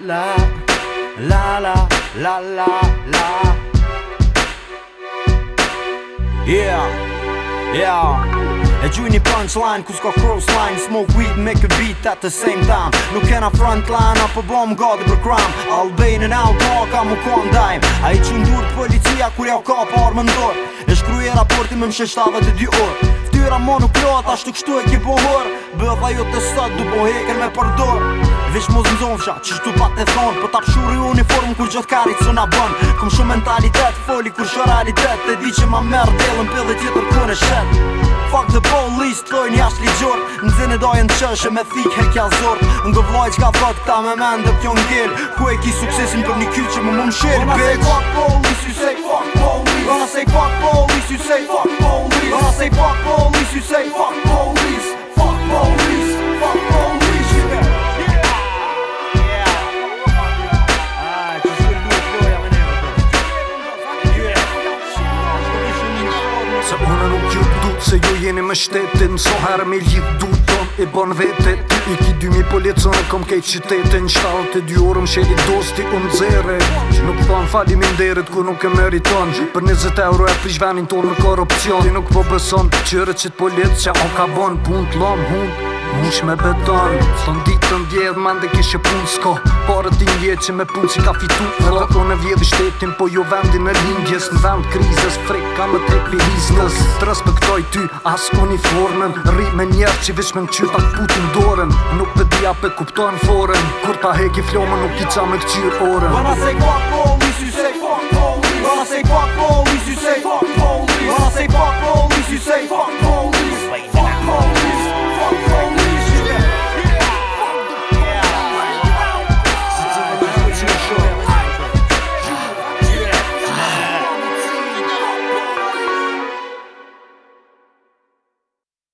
la la la la la la la la la E gjuj një punchline, ku s'ka crossline Smoke weed, make a beat at the same time Nuk kena frontline, apo bom gadi për crime Albanian, Alba, ka mu kon dajm A i që ndurë policia, kur ja u ka par më E shkruje raporti me mshe 72 orë Ftyra mo nuk ashtu kështu e ki pohor Bëva jo të sot, du po heker me përdor Vesh mu zëmzovësha, që shtu pa të thonë Po tap shuri uniform kur gjatë karit së na bënë Kom shumë mentalitet, foli kur shë realitet Te di që ma merë delën për dhe tjetër kërë në shetë Fuck the police, të një ashtë ligjort Në zinë dojën të qëshë me thik he kja zort Në gëvloj që ka thot këta me men dhe pjo ngell Ku e ki suksesin për një kyqë më mund shirë, bitch Gonna say fuck police, you say fuck police Gonna say fuck police, you say fuck police Gonna say fuck police, you say fuck police jeni me shtetin So herë me lidh du ton e bon vetet I ki dymi policën e kom kejt qytetin Shtalë të dy orëm shedi dosti unë zere Nuk thon fali min derit ku nuk e meriton Për 20 euro e prish venin ton në korupcion Ti nuk po të qërët që të që On ka bon pun t'lom hund Nish me beton Së në ditë të ndjedhë Më ndë kishe punë s'ko Parë të një që me punë Si ka fitu Në të në vjetë i shtetin Po jo vendin e lindjes Në vend krizës Frek ka më të epi hiznës Të respektoj ty As uniformën Ri me njerë që vishme në qyrë Pak putë në dorën Nuk pëdia pe kuptojnë foren Kur ta heki flomën Nuk i qa me këqyrë orën Bëna se kua kua